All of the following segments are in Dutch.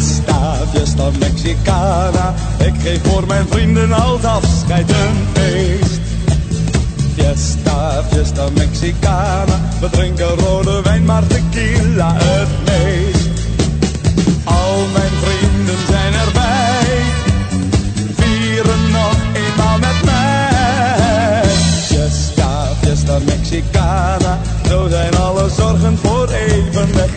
fiesta mexicana. Ik geef voor mijn vrienden als afscheid een feest. Fiesta, fiesta mexicana. We drinken rode wijn, maar tequila het meest. Al mijn vrienden zijn erbij. Vieren nog eenmaal met mij. Fiesta, fiesta mexicana. Zo zijn alle zorgen voor even weg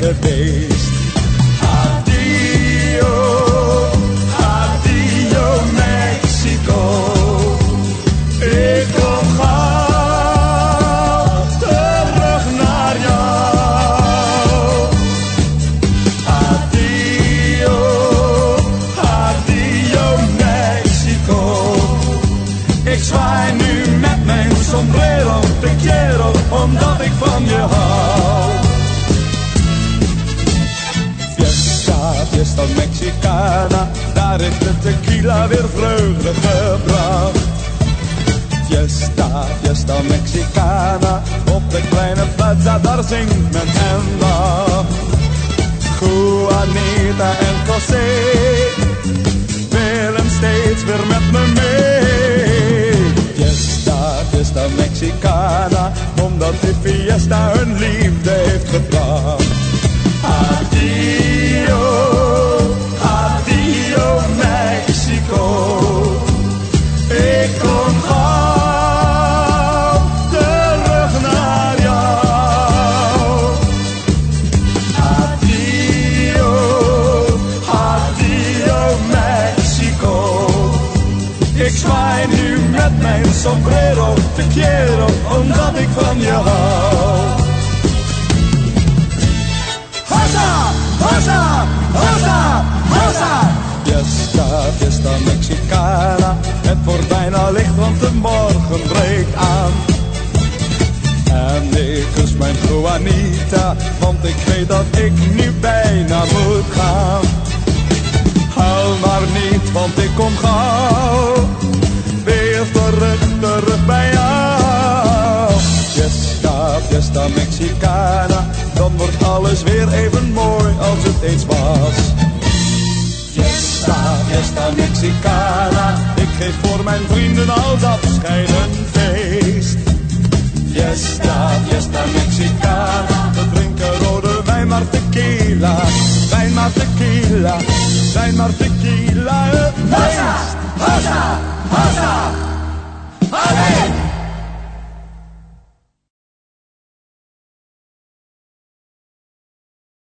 zwaai nu met mijn sombrero, te quiero, omdat ik van je hou. Fiesta, fiesta mexicana, daar heeft de tequila weer vreugde gebracht. Fiesta, fiesta mexicana, op de kleine plaza, daar zingt men en lacht. Juanita en José willen steeds weer met me mee. Omdat die fiesta hun liefde heeft gebracht. Ik zwaai nu met mijn sombrero, te quiero, omdat ik van je hou. Hosa, hosa, hosa, hosa. Fiesta, fiesta mexicana. Het wordt bijna licht, want de morgen breekt aan. En ik kus mijn Juanita, want ik weet dat ik nu bijna moet gaan. Huil maar niet, want ik kom gauw Fiesta mexicana, dan wordt alles weer even mooi als het eens was. Fiesta, fiesta mexicana, ik geef voor mijn vrienden als afscheid een feest. Fiesta, fiesta mexicana, we drinken rode wijn maar tequila, wijn maar tequila, wijn maar tequila, meest. Hosa, hosa, hosa.